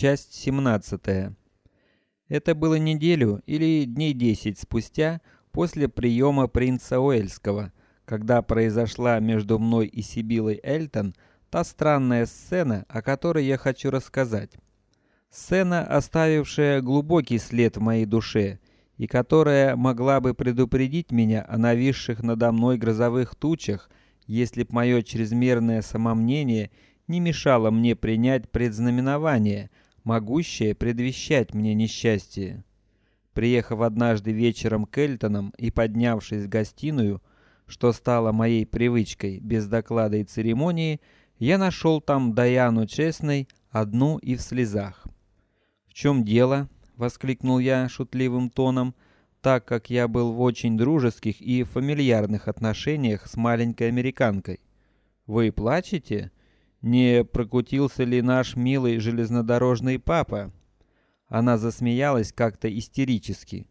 Часть 17. Это было неделю или дней десять спустя после приема принца Уэльского, когда произошла между мной и Сибилой Эльтон та странная сцена, о которой я хочу рассказать. Сцена, оставившая глубокий след в моей душе и которая могла бы предупредить меня о нависших надо мной грозовых тучах, если б мое чрезмерное самомнение не мешало мне принять предзнаменование, могущее предвещать мне несчастье. Приехав однажды вечером к Эльтонам и поднявшись в гостиную, что стало моей привычкой без доклада и церемонии, я нашел там Даяну Честной одну и в слезах. В чем дело? воскликнул я шутливым тоном, так как я был в очень дружеских и фамильярных отношениях с маленькой американкой. Вы плачете? Не прокутился ли наш милый железнодорожный папа? Она засмеялась как-то истерически.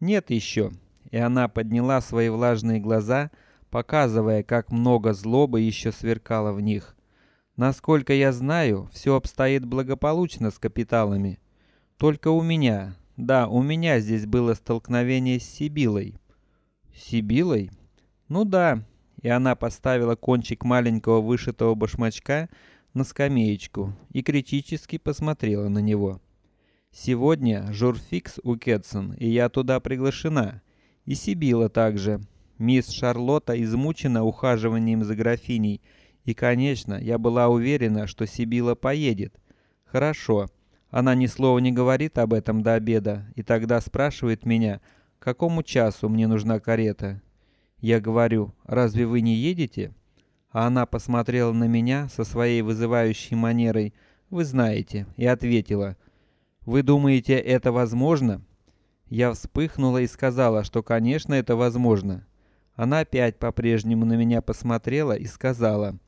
Нет еще. И она подняла свои влажные глаза, показывая, как много злобы еще сверкало в них. Насколько я знаю, все обстоит благополучно с капиталами. Только у меня, да, у меня здесь было столкновение с Сибилой. Сибилой? Ну да, и она поставила кончик маленького вышитого башмачка на скамеечку и критически посмотрела на него. Сегодня журфикс у Кетсон, и я туда приглашена. И Сибила также. Мисс Шарлотта измучена ухаживанием за графиней, и, конечно, я была уверена, что Сибила поедет. Хорошо. Она ни слова не говорит об этом до обеда, и тогда спрашивает меня, к какому часу мне нужна карета. Я говорю: "Разве вы не едете?" А она посмотрела на меня со своей вызывающей манерой, вы знаете, и ответила: "Вы думаете, это возможно?" Я вспыхнула и сказала, что, конечно, это возможно. Она опять по-прежнему на меня посмотрела и сказала: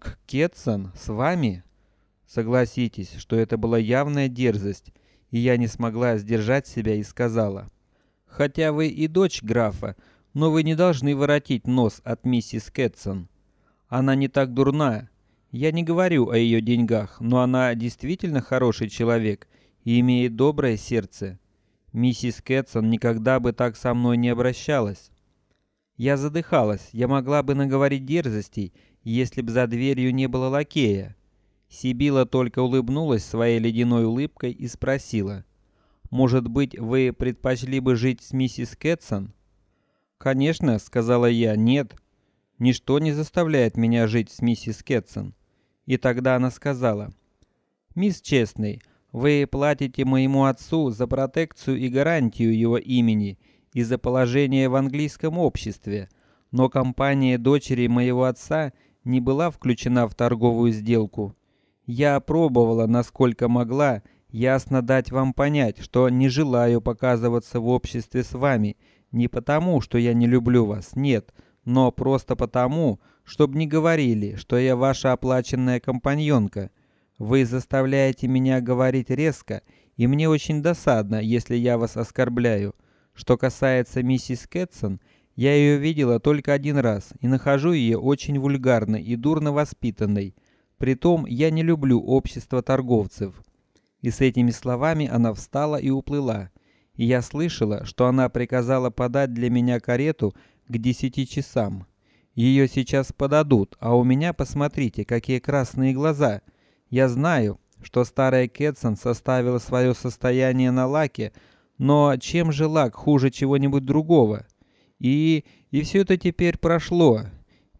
"К Кетсон с вами?" Согласитесь, что это была явная дерзость, и я не смогла сдержать себя и сказала: "Хотя вы и дочь графа, но вы не должны воротить нос от миссис Кэтсон. Она не так дурна. Я не говорю о ее деньгах, но она действительно хороший человек и имеет доброе сердце. Миссис Кэтсон никогда бы так со мной не обращалась. Я задыхалась. Я могла бы наговорить дерзостей, если б за дверью не было лакея. Сибила только улыбнулась своей ледяной улыбкой и спросила: "Может быть, вы предпочли бы жить с миссис Кэтсон?" Конечно, сказала я. Нет, ничто не заставляет меня жить с миссис Кетсон. И тогда она сказала: "Мисс Честный, вы платите моему отцу за протекцию и гарантию его имени и за положение в английском обществе, но компания дочери моего отца не была включена в торговую сделку. Я пробовала, насколько могла, ясно дать вам понять, что не желаю показываться в обществе с вами не потому, что я не люблю вас, нет, но просто потому, чтобы не говорили, что я ваша оплаченная компаньонка. Вы заставляете меня говорить резко, и мне очень досадно, если я вас оскорбляю. Что касается миссис Кэтсон, я ее видела только один раз и нахожу ее очень вульгарной и дурно воспитанной. Притом я не люблю общество торговцев. И с этими словами она встала и уплыла и я слышала, что она приказала подать для меня карету к десяти часам. Ее сейчас подадут, а у меня, посмотрите, какие красные глаза. Я знаю, что старая Кетсон составила свое состояние на лаке, но чем же лак хуже чего-нибудь другого? И и все это теперь прошло,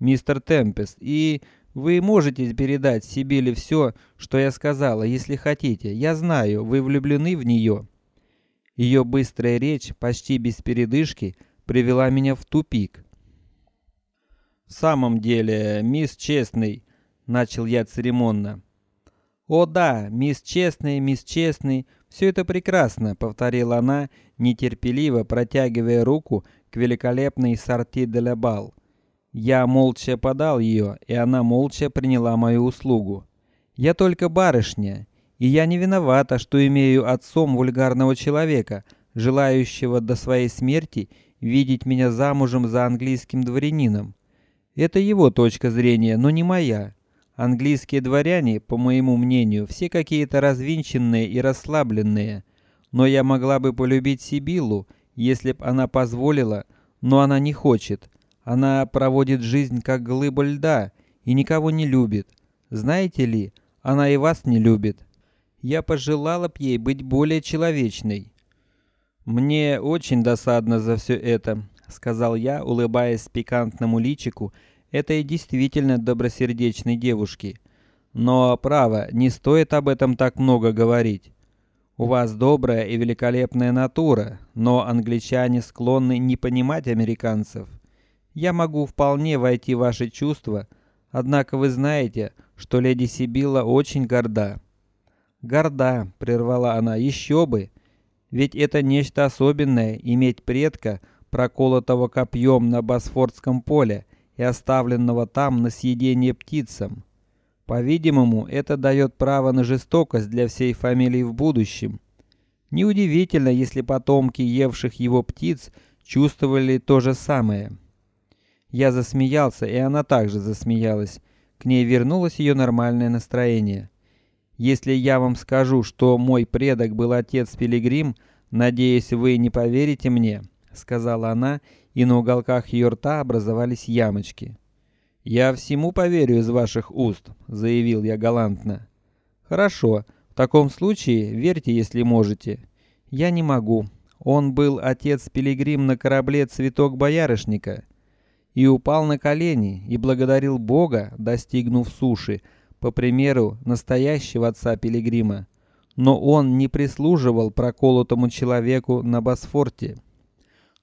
мистер Темпест, и вы можете передать Сибили все, что я сказала, если хотите. Я знаю, вы влюблены в нее. Ее быстрая речь, почти без передышки, привела меня в тупик. В самом деле, мисс Честный, начал я церемонно. О да, мисс Честный, мисс Честный, все это прекрасно, повторила она, нетерпеливо протягивая руку к великолепной сорти де ла бал. Я молча подал ее, и она молча приняла мою услугу. Я только барышня, и я не виновата, что имею отцом вульгарного человека, желающего до своей смерти видеть меня замужем за английским дворянином. Это его точка зрения, но не моя. Английские дворяне, по моему мнению, все какие-то развинченные и расслабленные. Но я могла бы полюбить Сибилу, если б она позволила, но она не хочет. Она проводит жизнь как глыба льда и никого не любит. Знаете ли, она и вас не любит. Я пожелала б ей быть более человечной. Мне очень досадно за все это, сказал я, улыбаясь пикантному личику этой действительно добросердечной девушки. Но право, не стоит об этом так много говорить. У вас добрая и великолепная натура, но англичане склонны не понимать американцев. Я могу вполне войти в ваши чувства, однако вы знаете, что леди Сибила очень горда. Горда, прервала она, еще бы, ведь это нечто особенное иметь предка, проколотого копьем на Босфорском поле и оставленного там на съедение птицам. По-видимому, это дает право на жестокость для всей фамилии в будущем. Неудивительно, если потомки евших его птиц чувствовали то же самое. Я засмеялся, и она также засмеялась. К ней вернулось ее нормальное настроение. Если я вам скажу, что мой предок был отец Пилигрим, надеюсь, вы не поверите мне, сказала она, и на уголках ее рта образовались ямочки. Я всему поверю из ваших уст, заявил я галантно. Хорошо, в таком случае верьте, если можете. Я не могу. Он был отец Пилигрим на корабле Цветок Боярышника и упал на колени и благодарил Бога, достигнув суши, по примеру настоящего отца Пилигрима. Но он не прислуживал проколотому человеку на Босфорте.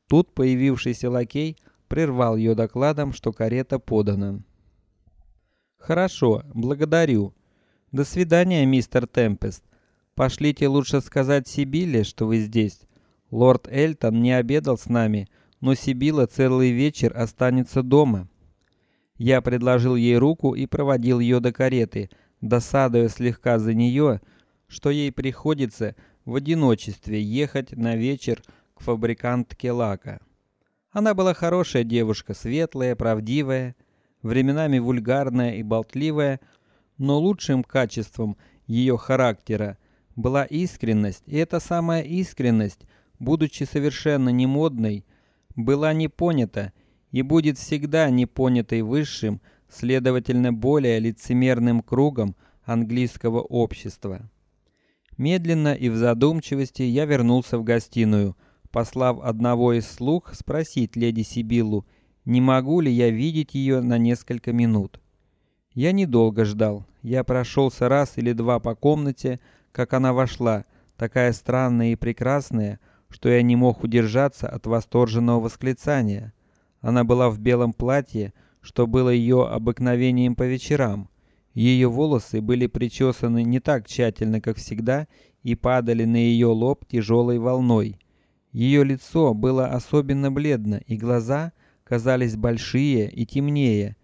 Тут появившийся лакей прервал ее докладом, что карета подана. Хорошо, благодарю. До свидания, мистер Темпест. Пошлите лучше сказать Сибиле, что вы здесь. Лорд Эльтон не обедал с нами но Сибила целый вечер останется дома. Я предложил ей руку и проводил ее до кареты, досадуя слегка за нее, что ей приходится в одиночестве ехать на вечер к фабрикантке лака. Она была хорошая девушка, светлая, правдивая, временами вульгарная и болтливая, но лучшим качеством ее характера была искренность, и эта самая искренность, будучи совершенно не модной, была не понята и будет всегда не понятой высшим, следовательно, более лицемерным кругом английского общества. Медленно и в задумчивости я вернулся в гостиную, послав одного из слуг спросить леди Сибиллу, не могу ли я видеть ее на несколько минут. Я недолго ждал. Я прошелся раз или два по комнате, как она вошла, такая странная и прекрасная, что я не мог удержаться от восторженного восклицания. Она была в белом платье, что было ее обыкновением по вечерам. Ее волосы были причесаны не так тщательно, как всегда, и падали на ее лоб тяжелой волной. Ее лицо было особенно бледно, и глаза казались большие и темнее.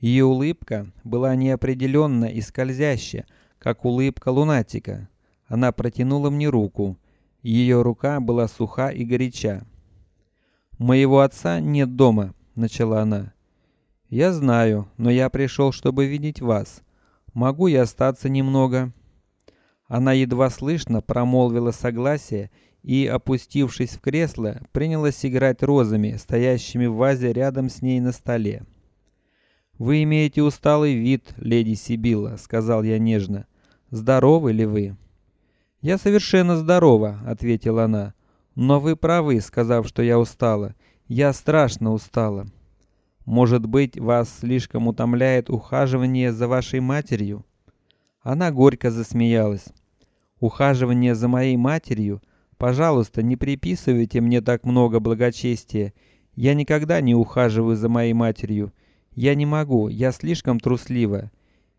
Ее улыбка была неопределенна и скользящая, как улыбка лунатика. Она протянула мне руку. Ее рука была суха и горяча. Моего отца нет дома, начала она. Я знаю, но я пришел, чтобы видеть вас. Могу я остаться немного? Она едва слышно промолвила согласие и, опустившись в кресло, принялась играть розами, стоящими в вазе рядом с ней на столе. Вы имеете усталый вид, леди Сибила, сказал я нежно. Здоровы ли вы? Я совершенно здорова, ответила она. Но вы правы, сказав, что я устала. Я страшно устала. Может быть, вас слишком утомляет ухаживание за вашей матерью? Она горько засмеялась. Ухаживание за моей матерью? Пожалуйста, не приписывайте мне так много благочестия. Я никогда не ухаживаю за моей матерью. Я не могу, я слишком труслива.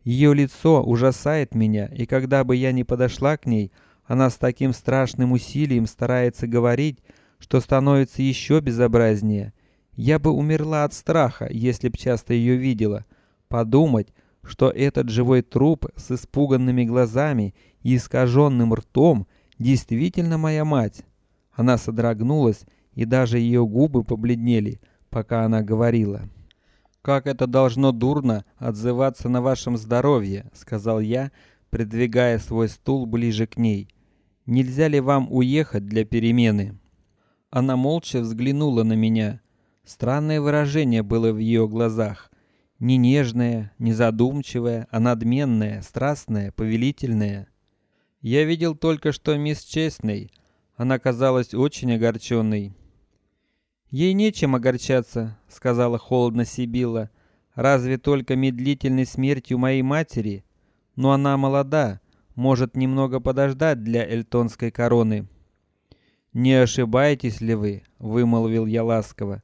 Ее лицо ужасает меня, и когда бы я ни подошла к ней, она с таким страшным усилием старается говорить, что становится еще безобразнее. Я бы умерла от страха, если б часто ее видела. Подумать, что этот живой труп с испуганными глазами и искаженным ртом действительно моя мать. Она содрогнулась, и даже ее губы побледнели, пока она говорила. Как это должно дурно отзываться на вашем здоровье, сказал я, придвигая свой стул ближе к ней. Нельзя ли вам уехать для перемены? Она молча взглянула на меня. Странное выражение было в ее глазах, не нежное, не задумчивое, а надменное, страстное, повелительное. Я видел только что мисс Честной. Она казалась очень огорченной. Ей нечем огорчаться, сказала холодно Сибила. Разве только медлительной смертью моей матери? Но она молода, может немного подождать для эльтонской короны. Не ошибаетесь ли вы? вымолвил я ласково.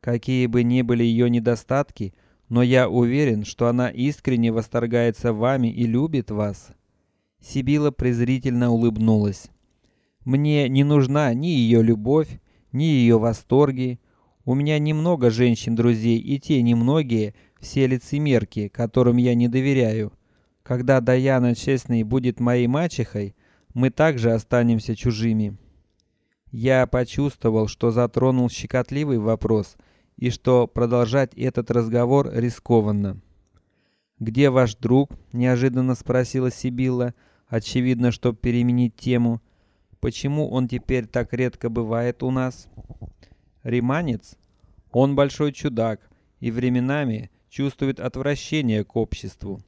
Какие бы ни были ее недостатки, но я уверен, что она искренне восторгается вами и любит вас. Сибила презрительно улыбнулась. Мне не нужна ни ее любовь, ни ее восторги. У меня немного женщин-друзей, и те немногие все лицемерки, которым я не доверяю. Когда Даяна честной будет моей мачехой, мы также останемся чужими. Я почувствовал, что затронул щекотливый вопрос и что продолжать этот разговор рискованно. Где ваш друг? неожиданно спросила Сибилла, очевидно, чтобы переменить тему. Почему он теперь так редко бывает у нас? Риманец? Он большой чудак и временами чувствует отвращение к обществу.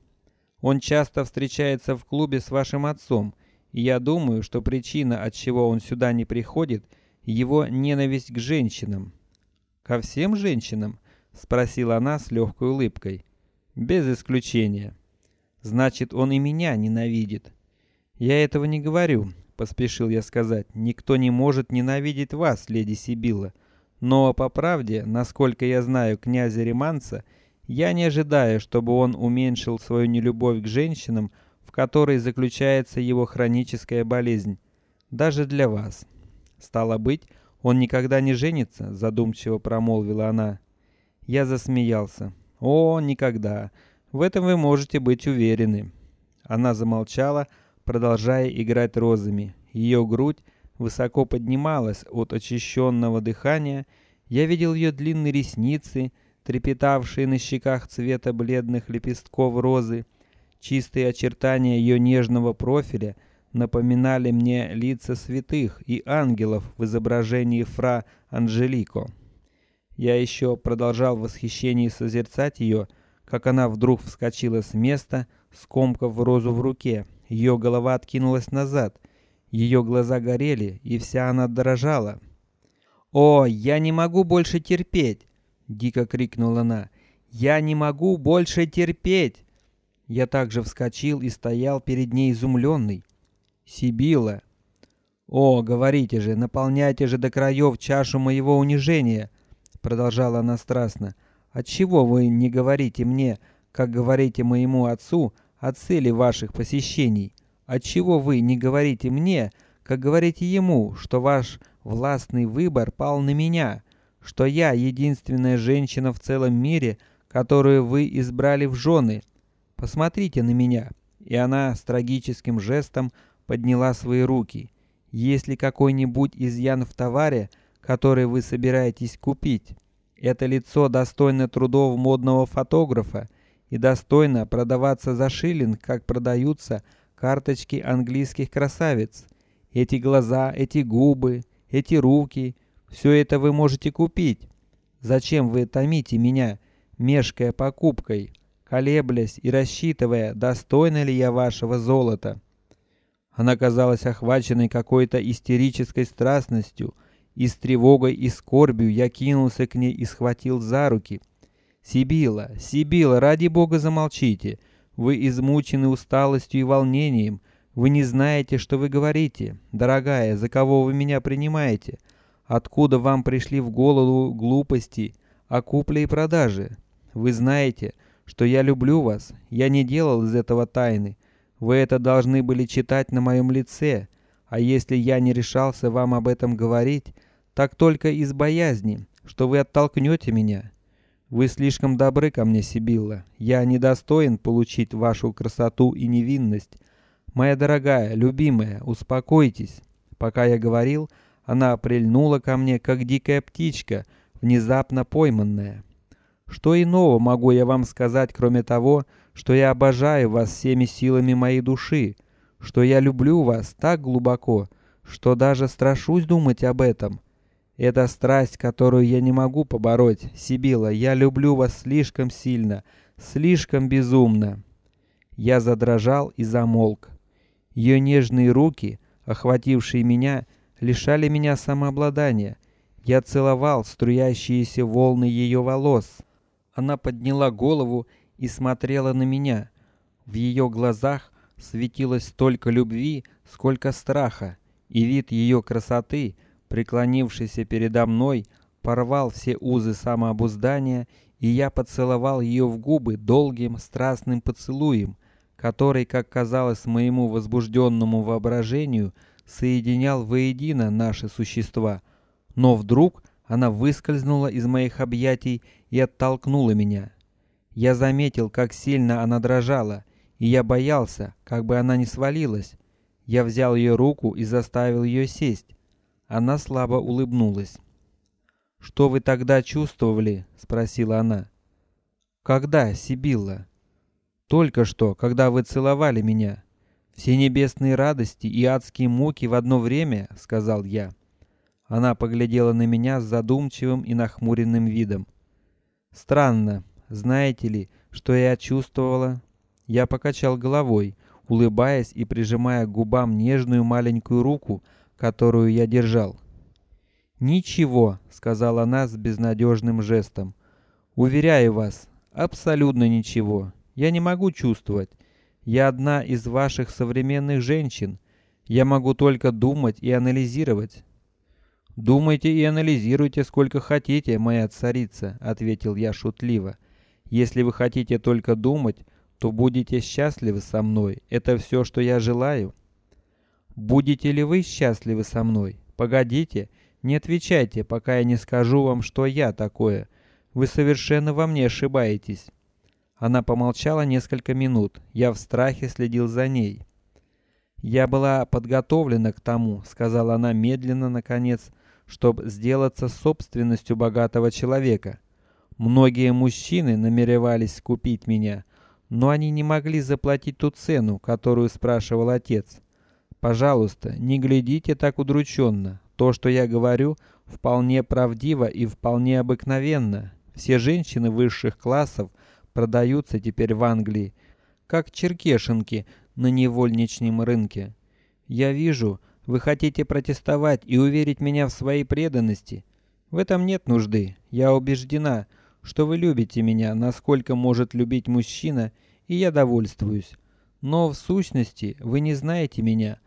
Он часто встречается в клубе с вашим отцом, и я думаю, что причина, от чего он сюда не приходит, его ненависть к женщинам. Ко всем женщинам? спросила она с легкой улыбкой. Без исключения. Значит, он и меня ненавидит. Я этого не говорю поспешил я сказать. Никто не может ненавидеть вас, леди Сибила. Но по правде, насколько я знаю князя Риманца, я не ожидаю, чтобы он уменьшил свою нелюбовь к женщинам, в которой заключается его хроническая болезнь, даже для вас. Стало быть, он никогда не женится, задумчиво промолвила она. Я засмеялся. О, никогда. В этом вы можете быть уверены. Она замолчала, продолжая играть розами. Ее грудь высоко поднималась от очищенного дыхания. Я видел ее длинные ресницы, трепетавшие на щеках цвета бледных лепестков розы. Чистые очертания ее нежного профиля напоминали мне лица святых и ангелов в изображении фра Анжелико. Я еще продолжал в восхищении созерцать ее, как она вдруг вскочила с места, скомкав розу в руке. Ее голова откинулась назад, ее глаза горели, и вся она дрожала. О, я не могу больше терпеть! Дико крикнула она. Я не могу больше терпеть! Я также вскочил и стоял перед ней изумленный. Сибила, о, говорите же, наполняйте же до краев чашу моего унижения, продолжала она страстно. От чего вы не говорите мне, как говорите моему отцу, о цели ваших посещений. Отчего вы не говорите мне, как говорите ему, что ваш властный выбор пал на меня, что я единственная женщина в целом мире, которую вы избрали в жены? Посмотрите на меня. И она с трагическим жестом подняла свои руки. Есть ли какой-нибудь изъян в товаре, который вы собираетесь купить? Это лицо достойно трудов модного фотографа и достойно продаваться за шиллинг, как продаются карточки английских красавиц. Эти глаза, эти губы, эти руки, все это вы можете купить. Зачем вы томите меня, мешкая покупкой, колеблясь и рассчитывая, достойна ли я вашего золота? Она казалась охваченной какой-то истерической страстностью, и с тревогой и скорбью я кинулся к ней и схватил за руки. Сибила, Сибила, ради бога замолчите. Вы измучены усталостью и волнением. Вы не знаете, что вы говорите, дорогая. За кого вы меня принимаете? Откуда вам пришли в голову глупости о купле и продаже? Вы знаете, что я люблю вас. Я не делал из этого тайны. Вы это должны были читать на моем лице. А если я не решался вам об этом говорить, так только из боязни, что вы оттолкнете меня. Вы слишком добры ко мне, Сибилла. Я недостоин получить вашу красоту и невинность. Моя дорогая, любимая, успокойтесь. Пока я говорил, она прильнула ко мне, как дикая птичка, внезапно пойманная. Что иного могу я вам сказать, кроме того, что я обожаю вас всеми силами моей души, что я люблю вас так глубоко, что даже страшусь думать об этом. Это страсть, которую я не могу побороть, Сибила. Я люблю вас слишком сильно, слишком безумно. Я задрожал и замолк. Ее нежные руки, охватившие меня, лишали меня самообладания. Я целовал струящиеся волны ее волос. Она подняла голову и смотрела на меня. В ее глазах светилось столько любви, сколько страха, и вид ее красоты, преклонившейся передо мной, порвал все узы самообуздания, и я поцеловал ее в губы долгим страстным поцелуем, который, как казалось моему возбужденному воображению, соединял воедино наши существа. Но вдруг она выскользнула из моих объятий и оттолкнула меня. Я заметил, как сильно она дрожала, и я боялся, как бы она не свалилась. Я взял ее руку и заставил ее сесть. Она слабо улыбнулась. Что вы тогда чувствовали? – спросила она. Когда, Сибилла? Только что, когда вы целовали меня. Все небесные радости и адские муки в одно время, сказал я. Она поглядела на меня с задумчивым и нахмуренным видом. Странно, знаете ли, что я чувствовала? Я покачал головой, улыбаясь и прижимая к губам нежную маленькую руку, которую я держал. Ничего, сказала она с безнадежным жестом. Уверяю вас, абсолютно ничего. Я не могу чувствовать. Я одна из ваших современных женщин. Я могу только думать и анализировать. Думайте и анализируйте сколько хотите, моя царица, ответил я шутливо. Если вы хотите только думать, то будете счастливы со мной. Это все, что я желаю. Будете ли вы счастливы со мной? Погодите, не отвечайте, пока я не скажу вам, что я такое. Вы совершенно во мне ошибаетесь. Она помолчала несколько минут. Я в страхе следил за ней. Я была подготовлена к тому, сказала она медленно, наконец, чтобы сделаться собственностью богатого человека. Многие мужчины намеревались купить меня, но они не могли заплатить ту цену, которую спрашивал отец. Пожалуйста, не глядите так удрученно. То, что я говорю, вполне правдиво и вполне обыкновенно. Все женщины высших классов продаются теперь в Англии, как черкешенки на невольничном рынке. Я вижу, вы хотите протестовать и уверить меня в своей преданности. В этом нет нужды. Я убеждена, что вы любите меня, насколько может любить мужчина, и я довольствуюсь. Но в сущности вы не знаете меня.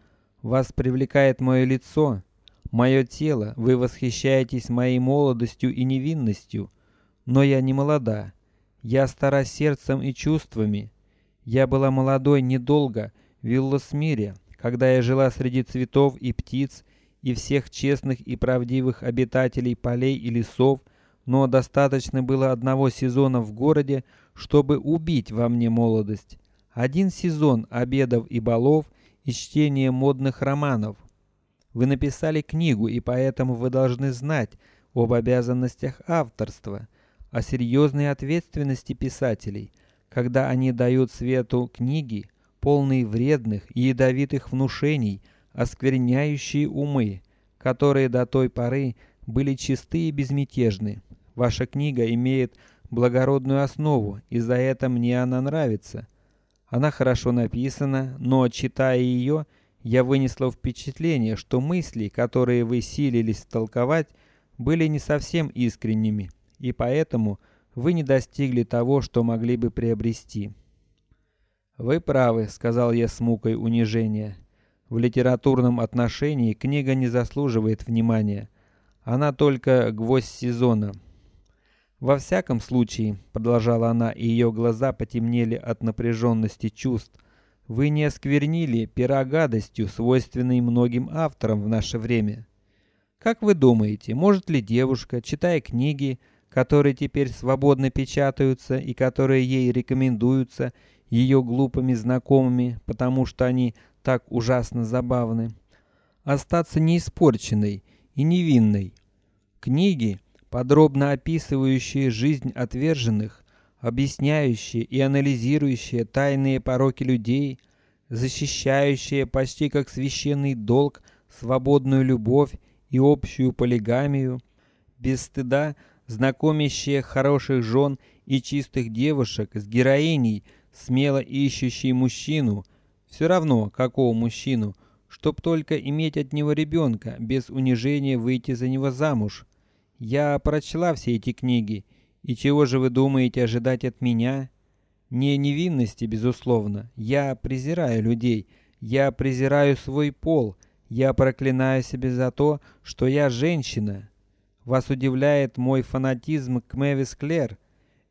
Вас привлекает мое лицо, мое тело, вы восхищаетесь моей молодостью и невинностью, но я не молода. Я стара сердцем и чувствами. Я была молодой недолго в Виллосмире, когда я жила среди цветов и птиц и всех честных и правдивых обитателей полей и лесов, но достаточно было одного сезона в городе, чтобы убить во мне молодость. Один сезон обедов и балов и чтения модных романов. Вы написали книгу, и поэтому вы должны знать об обязанностях авторства, о серьезной ответственности писателей, когда они дают свету книги, полные вредных и ядовитых внушений, оскверняющие умы, которые до той поры были чисты и безмятежны. Ваша книга имеет благородную основу, и за это мне она нравится. Она хорошо написана, но читая ее, я вынесла впечатление, что мысли, которые вы силились толковать, были не совсем искренними, и поэтому вы не достигли того, что могли бы приобрести. Вы правы, сказал я с мукой унижения. В литературном отношении книга не заслуживает внимания. Она только гвоздь сезона. Во всяком случае, продолжала она, и ее глаза потемнели от напряженности чувств. Вы не осквернили пера гадостью, свойственной многим авторам в наше время. Как вы думаете, может ли девушка, читая книги, которые теперь свободно печатаются и которые ей рекомендуются ее глупыми знакомыми, потому что они так ужасно забавны, остаться неиспорченной и невинной? Книги подробно описывающие жизнь отверженных, объясняющие и анализирующие тайные пороки людей, защищающие почти как священный долг свободную любовь и общую полигамию, без стыда знакомящие хороших жен и чистых девушек с героиней, смело ищущей мужчину, все равно какого мужчину, чтоб только иметь от него ребенка, без унижения выйти за него замуж. Я прочла все эти книги, и чего же вы думаете ожидать от меня? Не невинности, безусловно. Я презираю людей, я презираю свой пол, я проклинаю себя за то, что я женщина. Вас удивляет мой фанатизм к Мэвис Клэр?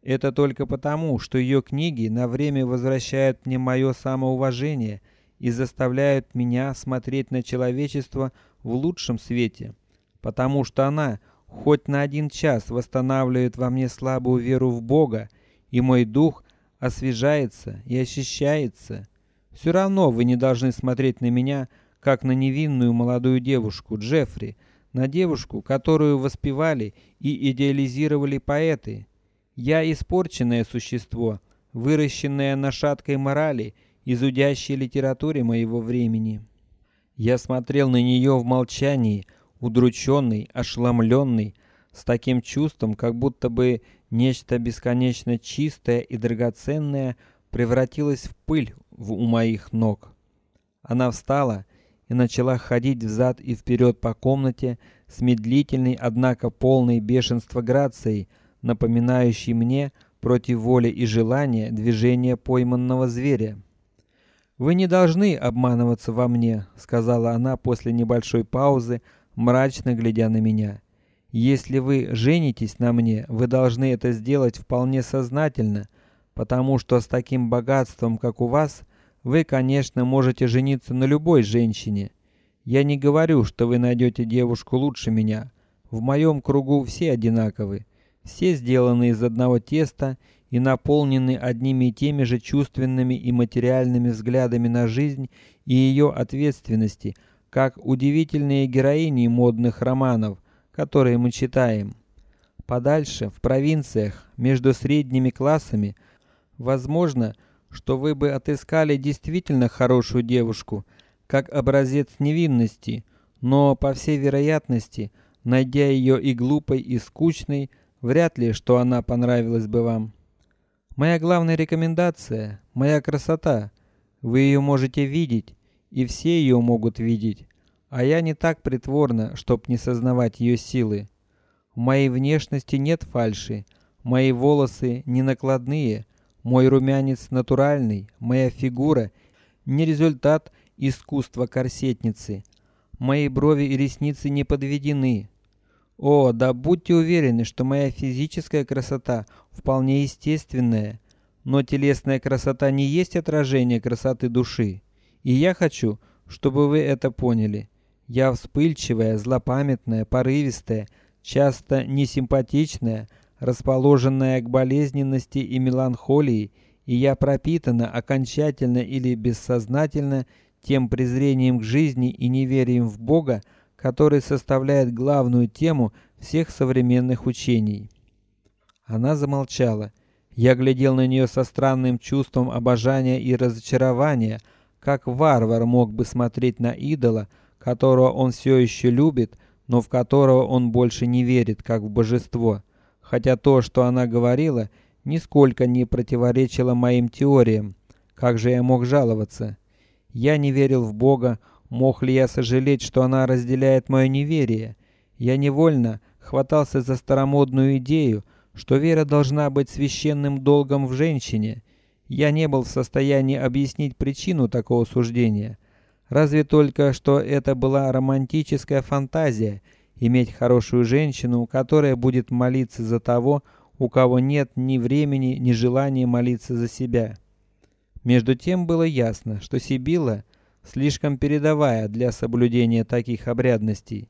Это только потому, что ее книги на время возвращают мне мое самоуважение и заставляют меня смотреть на человечество в лучшем свете, потому что она хоть на один час восстанавливает во мне слабую веру в Бога, и мой дух освежается и очищается. Все равно вы не должны смотреть на меня как на невинную молодую девушку Джеффри, на девушку, которую воспевали и идеализировали поэты. Я испорченное существо, выращенное на шаткой морали и зудящей литературе моего времени. Я смотрел на нее в молчании, удрученный, ошеломленный, с таким чувством, как будто бы нечто бесконечно чистое и драгоценное превратилось в пыль у моих ног. Она встала и начала ходить взад и вперед по комнате с медлительной, однако полной бешенства грацией, напоминающей мне против воли и желания движение пойманного зверя. Вы не должны обманываться во мне, сказала она после небольшой паузы, мрачно глядя на меня. Если вы женитесь на мне, вы должны это сделать вполне сознательно, потому что с таким богатством, как у вас, вы, конечно, можете жениться на любой женщине. Я не говорю, что вы найдете девушку лучше меня. В моем кругу все одинаковы, все сделаны из одного теста и наполнены одними и теми же чувственными и материальными взглядами на жизнь и ее ответственности, как удивительные героини модных романов, которые мы читаем. Подальше, в провинциях, между средними классами, возможно, что вы бы отыскали действительно хорошую девушку, как образец невинности, но по всей вероятности, найдя ее и глупой, и скучной, вряд ли, что она понравилась бы вам. Моя главная рекомендация моя красота. Вы ее можете видеть, и все ее могут видеть, а я не так притворна, чтоб не сознавать ее силы. В моей внешности нет фальши, мои волосы не накладные, мой румянец натуральный, моя фигура не результат искусства корсетницы. Мои брови и ресницы не подведены. О, да будьте уверены, что моя физическая красота вполне естественная, но телесная красота не есть отражение красоты души. И я хочу, чтобы вы это поняли. Я вспыльчивая, злопамятная, порывистая, часто несимпатичная, расположенная к болезненности и меланхолии, и я пропитана окончательно или бессознательно тем презрением к жизни и неверием в Бога, который составляет главную тему всех современных учений. Она замолчала. Я глядел на нее со странным чувством обожания и разочарования, как варвар мог бы смотреть на идола, которого он все еще любит, но в которого он больше не верит, как в божество хотя то, что она говорила, нисколько не противоречило моим теориям. Как же я мог жаловаться? Я не верил в Бога, мог ли я сожалеть, что она разделяет мое неверие? Я невольно хватался за старомодную идею, что вера должна быть священным долгом в женщине. Я не был в состоянии объяснить причину такого суждения. Разве только, что это была романтическая фантазия, иметь хорошую женщину, которая будет молиться за того, у кого нет ни времени, ни желания молиться за себя. Между тем было ясно, что Сибила слишком передовая для соблюдения таких обрядностей.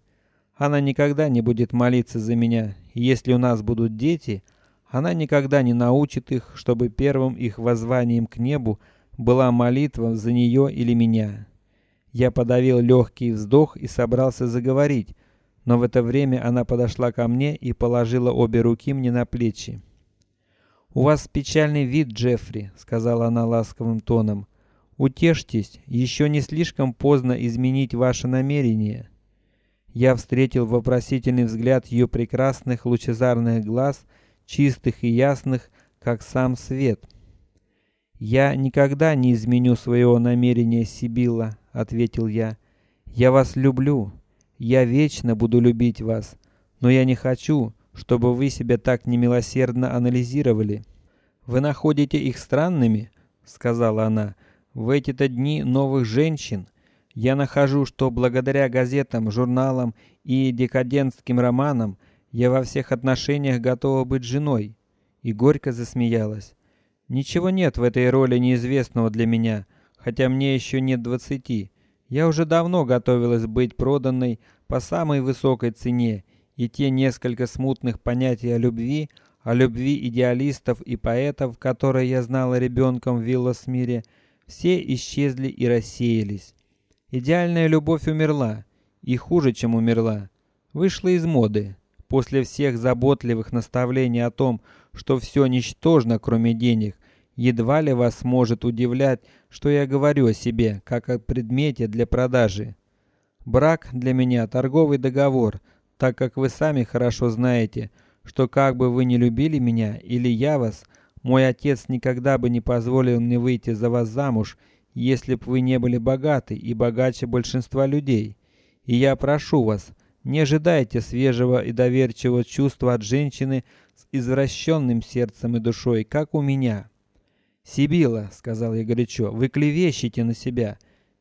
Она никогда не будет молиться за меня. если у нас будут дети, она никогда не научит их, чтобы первым их воззванием к небу была молитва за нее или меня. Я подавил легкий вздох и собрался заговорить, но в это время она подошла ко мне и положила обе руки мне на плечи. У вас печальный вид, Джеффри, сказала она ласковым тоном. Утешьтесь, еще не слишком поздно изменить ваше намерение. Я встретил вопросительный взгляд ее прекрасных лучезарных глаз, чистых и ясных, как сам свет. Я никогда не изменю своего намерения, Сибила, ответил я. Я вас люблю, я вечно буду любить вас, но я не хочу, чтобы вы себя так немилосердно анализировали. Вы находите их странными, сказала она. В эти-то дни новых женщин я нахожу, что благодаря газетам, журналам и декадентским романам я во всех отношениях готова быть женой. И горько засмеялась. Ничего нет в этой роли неизвестного для меня, хотя мне еще нет двадцати. Я уже давно готовилась быть проданной по самой высокой цене, и те несколько смутных понятий о любви, о любви идеалистов и поэтов, которые я знала ребенком в Вилласмире, все исчезли и рассеялись. Идеальная любовь умерла, и хуже, чем умерла, вышла из моды. После всех заботливых наставлений о том, что все ничтожно, кроме денег, едва ли вас может удивлять, что я говорю о себе как о предмете для продажи. Брак для меня торговый договор, так как вы сами хорошо знаете, что как бы вы ни любили меня или я вас, мой отец никогда бы не позволил мне выйти за вас замуж, если б вы не были богаты и богаче большинства людей. И я прошу вас, не ожидайте свежего и доверчивого чувства от женщины с извращенным сердцем и душой, как у меня. Сибила, сказал я горячо, вы клевещете на себя.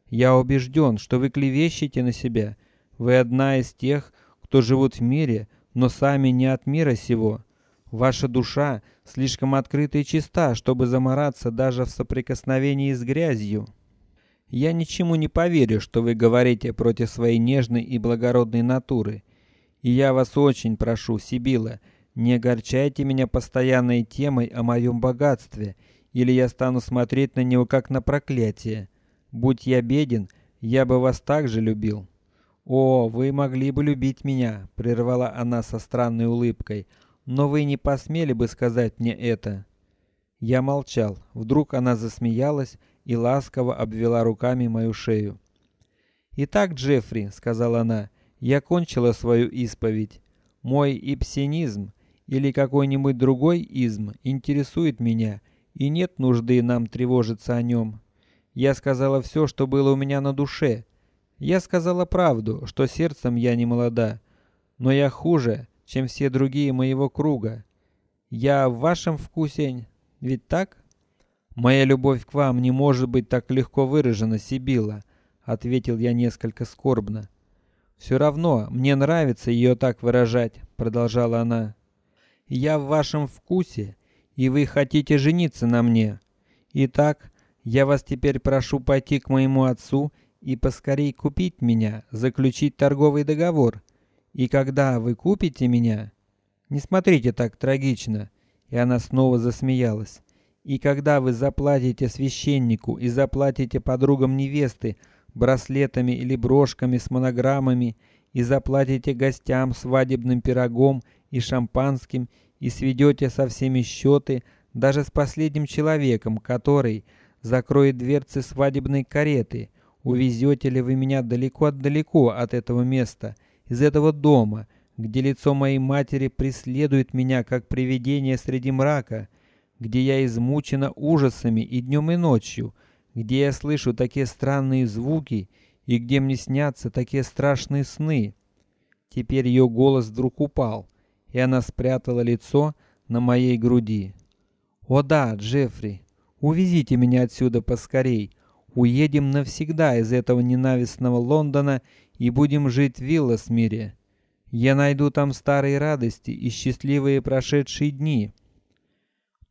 Я убежден, что вы клевещете на себя. Вы одна из тех, кто живут в мире, но сами не от мира сего. Ваша душа слишком открыта и чиста, чтобы замораться даже в соприкосновении с грязью. Я ничему не поверю, что вы говорите против своей нежной и благородной натуры. И я вас очень прошу, Сибила, не огорчайте меня постоянной темой о моем богатстве, или я стану смотреть на него как на проклятие. Будь я беден, я бы вас также любил. О, вы могли бы любить меня, прервала она со странной улыбкой, но вы не посмели бы сказать мне это. Я молчал. Вдруг она засмеялась и ласково обвела руками мою шею. Итак, Джеффри, сказала она, я кончила свою исповедь. Мой ипсинизм или какой-нибудь другой изм интересует меня, и нет нужды нам тревожиться о нем. Я сказала все, что было у меня на душе. Я сказала правду, что сердцем я не молода, но я хуже, чем все другие моего круга. Я в вашем вкусе, ведь так? Моя любовь к вам не может быть так легко выражена, Сибила, ответил я несколько скорбно. Все равно мне нравится ее так выражать, продолжала она. Я в вашем вкусе, и вы хотите жениться на мне. Итак, я вас теперь прошу пойти к моему отцу и поскорей купить меня, заключить торговый договор. И когда вы купите меня, не смотрите так трагично. И она снова засмеялась. И когда вы заплатите священнику и заплатите подругам невесты браслетами или брошками с монограммами и заплатите гостям свадебным пирогом и шампанским и сведете со всеми счеты, даже с последним человеком, который закроет дверцы свадебной кареты. Увезете ли вы меня далеко-далеко от этого места, из этого дома, где лицо моей матери преследует меня как привидение среди мрака, где я измучена ужасами и днем и ночью, где я слышу такие странные звуки и где мне снятся такие страшные сны. Теперь ее голос вдруг упал, и она спрятала лицо на моей груди. О да, Джеффри, Увезите меня отсюда поскорей. Уедем навсегда из этого ненавистного Лондона и будем жить в Вилласмире. Я найду там старые радости и счастливые прошедшие дни.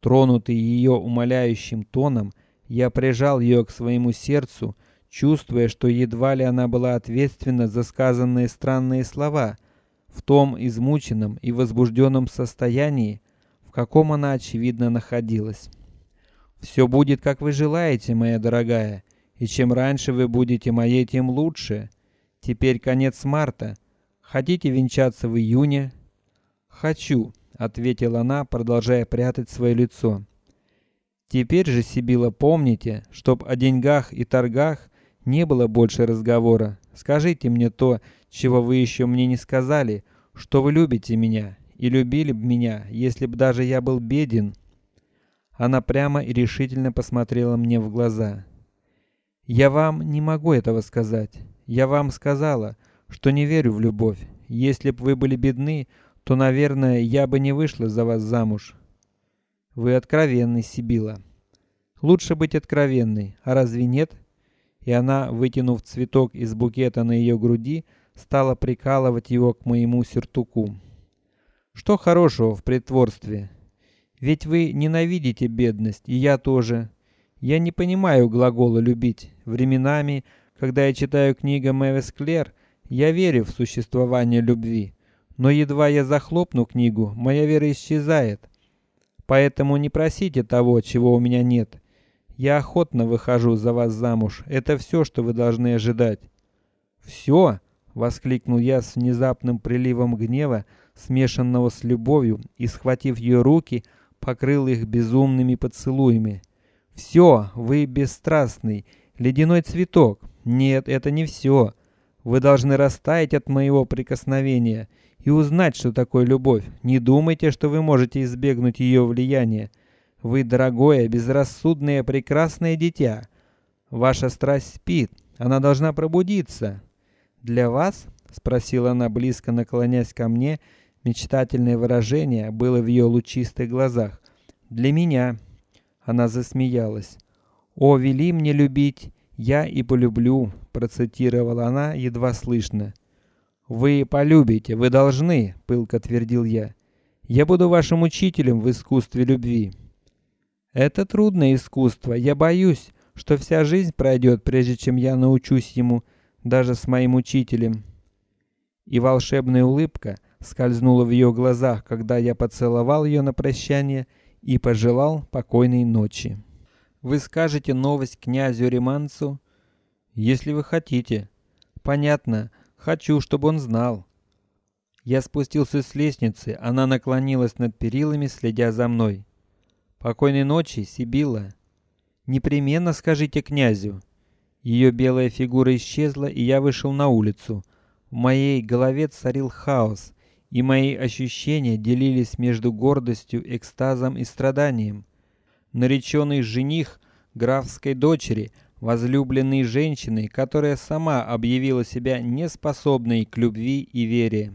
Тронутый ее умоляющим тоном, я прижал ее к своему сердцу, чувствуя, что едва ли она была ответственна за сказанные странные слова в том измученном и возбужденном состоянии, в каком она очевидно находилась. Все будет, как вы желаете, моя дорогая, и чем раньше вы будете моей, тем лучше. Теперь конец марта. Хотите венчаться в июне? Хочу, ответила она, продолжая прятать свое лицо. Теперь же, Сибила, помните, чтоб о деньгах и торгах не было больше разговора. Скажите мне то, чего вы еще мне не сказали, что вы любите меня и любили бы меня, если бы даже я был беден. Она прямо и решительно посмотрела мне в глаза. Я вам не могу этого сказать. Я вам сказала, что не верю в любовь. Если б вы были бедны, то, наверное, я бы не вышла за вас замуж. Вы откровенный, Сибила. Лучше быть откровенной, а разве нет? И она, вытянув цветок из букета на ее груди, стала прикалывать его к моему сюртуку. Что хорошего в притворстве? Ведь вы ненавидите бедность, и я тоже. Я не понимаю глагола любить. Временами, когда я читаю книгу Мэвис Клэр, я верю в существование любви, но едва я захлопну книгу, моя вера исчезает. Поэтому не просите того, чего у меня нет. Я охотно выхожу за вас замуж. Это все, что вы должны ожидать. Все, воскликнул я с внезапным приливом гнева, смешанного с любовью, и схватив ее руки, покрыл их безумными поцелуями. Все, вы бесстрастный, ледяной цветок. Нет, это не все. Вы должны растаять от моего прикосновения и узнать, что такое любовь. Не думайте, что вы можете избегнуть ее влияния. Вы дорогое, безрассудное, прекрасное дитя. Ваша страсть спит, она должна пробудиться. Для вас? спросила она близко наклонясь ко мне Мечтательное выражение было в ее лучистых глазах. Для меня. Она засмеялась. О, вели мне любить, я и полюблю, процитировала она едва слышно. Вы полюбите, вы должны, пылко твердил я. Я буду вашим учителем в искусстве любви. Это трудное искусство. Я боюсь, что вся жизнь пройдет, прежде чем я научусь ему, даже с моим учителем. И волшебная улыбка скользнула в ее глазах, когда я поцеловал ее на прощание и пожелал покойной ночи. Вы скажете новость князю Риманцу, если вы хотите. Понятно, хочу, чтобы он знал. Я спустился с лестницы, она наклонилась над перилами, следя за мной. Покойной ночи, Сибила. Непременно скажите князю. Ее белая фигура исчезла, и я вышел на улицу. В моей голове царил хаос и мои ощущения делились между гордостью, экстазом и страданием. Нареченный жених графской дочери, возлюбленной женщины, которая сама объявила себя неспособной к любви и вере.